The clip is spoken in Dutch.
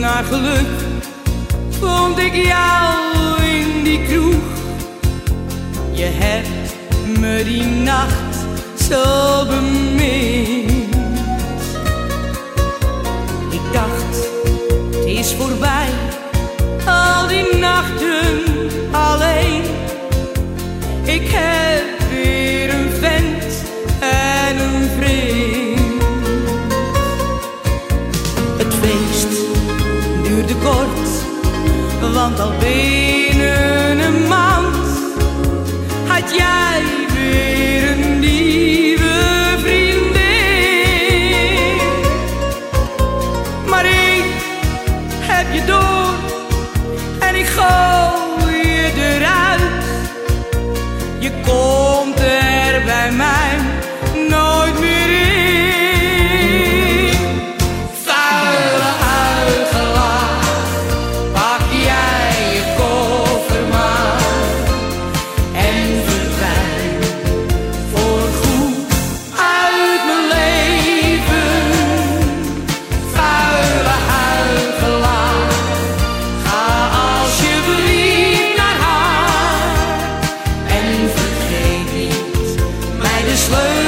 Maar geluk vond ik jou in die kroeg. Je hebt me die nacht zo bemind. Ik dacht, het is voorbij, al die nachten alleen. Ik heb weer een vent en een vriend. Het feest kort, want al binnen een maand had jij weer naar